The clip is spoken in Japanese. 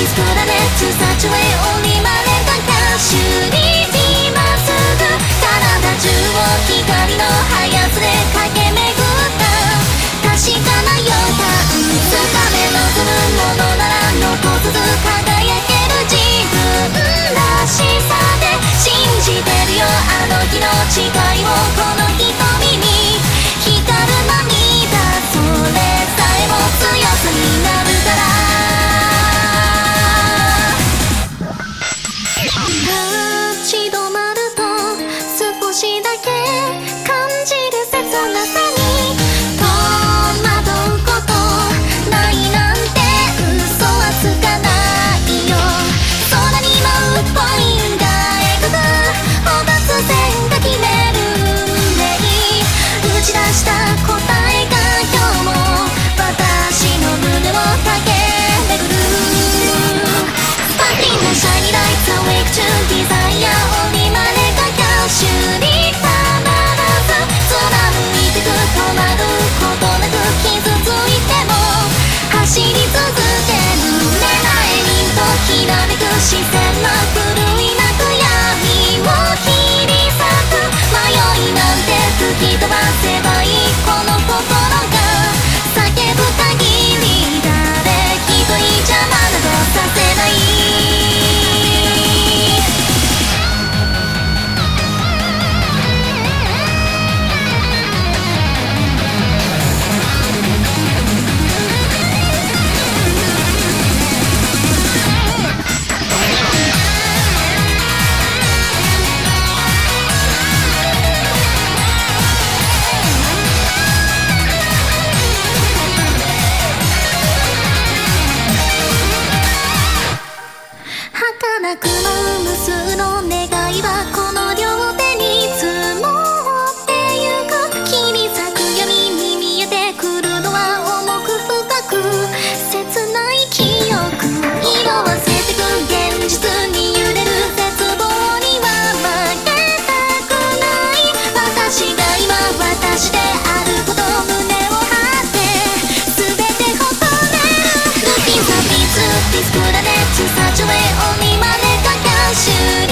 Things could enough to you such a way 作られちゅさじゅえを見まねかやしゅう